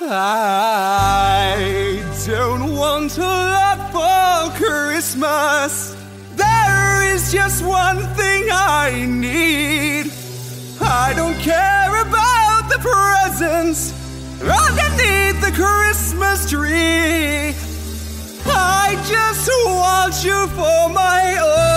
I don't want a lot for Christmas. There is just one thing I need. I don't care about the presents underneath the Christmas tree. I just want you for my own.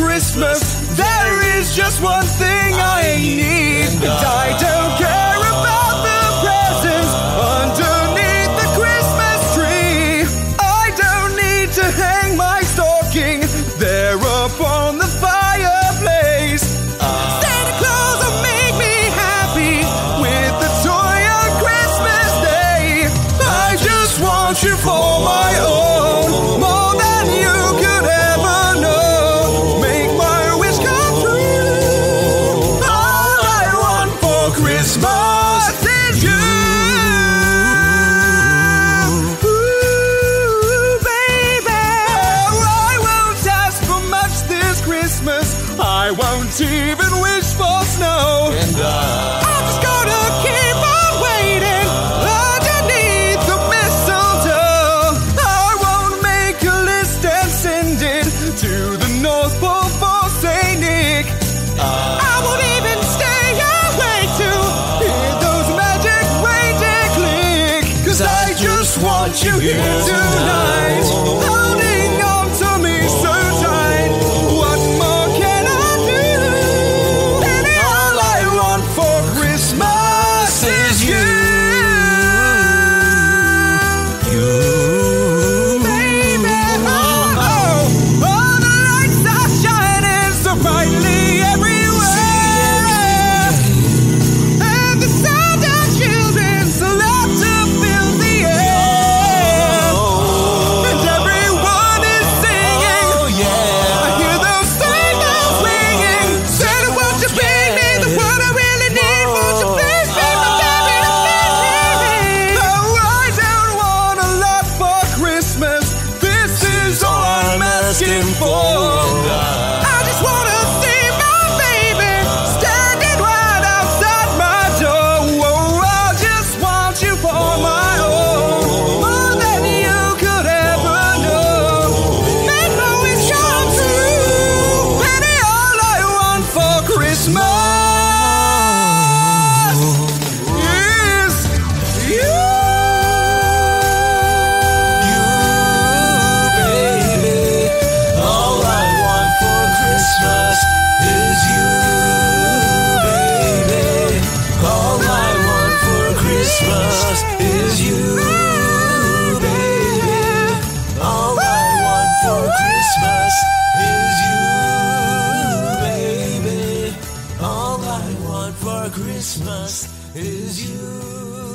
Christmas, there is just one thing I need, and I don't care. I won't even wish for snow. And I, I'm just gonna keep on waiting underneath the mistletoe. I won't make a list and send it to the North Pole for Saint Nick. Uh. I won't even stay awake to hear those magic reindeer click. Cause I just want you here tonight. Christmas. Christmas is you.